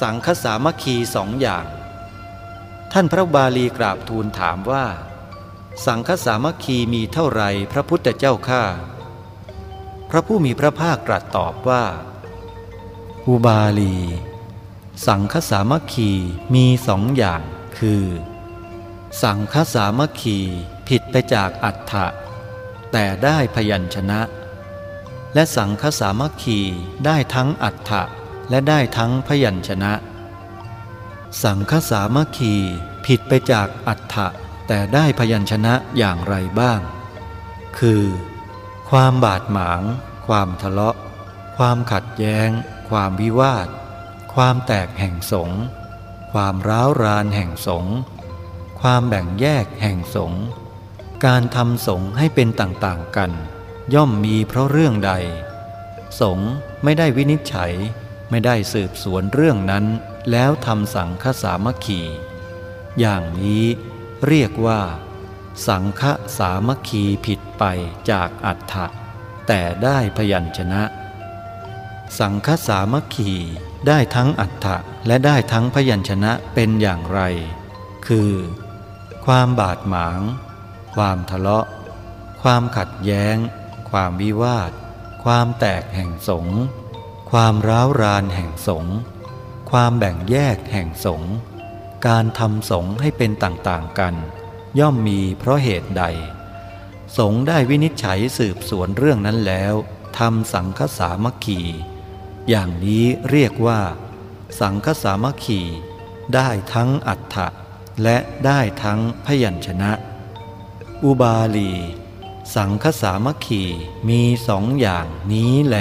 สังคสามัคคีสองอย่าง ท่านพระบาลีกราบทูลถามว่า สังคสามัคคีมีเท่าไรพระพุทธเจ้าข้าพระผู้มีพระภาคตรัสตอบว่า อุบาลี สังคสามัคคีมีสองอย่างคือ สังคสามัคคีผิดไปจากอัฏฐะแต่ได้พยัญชนะ และสังคสามัคคีได้ทั้งอัฏฐะ และได้ทั้งพยัญชนะ สังคสามัคคีผิดไปจากอัฏฐะแต่ได้พยัญชนะอย่างไรบ้าง คือ ความบาดหมาง ความทะเลาะ ความขัดแย้ง ความวิวาท ความแตกแห่งสงความร้าวรานแห่งสงความแบ่งแยกแห่งสงการทำสงให้เป็นต่างๆกัน ย่อมมีเพราะเรื่องใด สงไม่ได้วินิจฉัย ไม่ได้สืบสวนเรื่องนั้นแล้วทำสังฆสามัคคี อย่างนี้เรียกว่า สังฆสามัคคีผิดไปจากอัฏฐะแต่ได้พยัญชนะ สังฆสามัคคีได้ทั้งอัฏฐะและได้ทั้งพยัญชนะเป็นอย่างไร คือ ความบาดหมาง ความทะเลาะ ความขัดแย้ง ความวิวาท ความแตกแห่งสงฆ์ ความร้าวรานแห่งสงฆ์ความแบ่งแยกแห่งสงฆ์การทำสงฆ์ให้เป็นต่างๆกัน ย่อมมีเพราะเหตุใด สงฆ์ได้วินิจฉัยสืบสวนเรื่องนั้นแล้วทำสังฆสามัคคีอย่างนี้เรียกว่า สังฆสามัคคีได้ทั้งอัฏฐะและได้ทั้งพยัญชนะ อุบาลี สังฆสามัคคีมีสองอย่างนี้แหล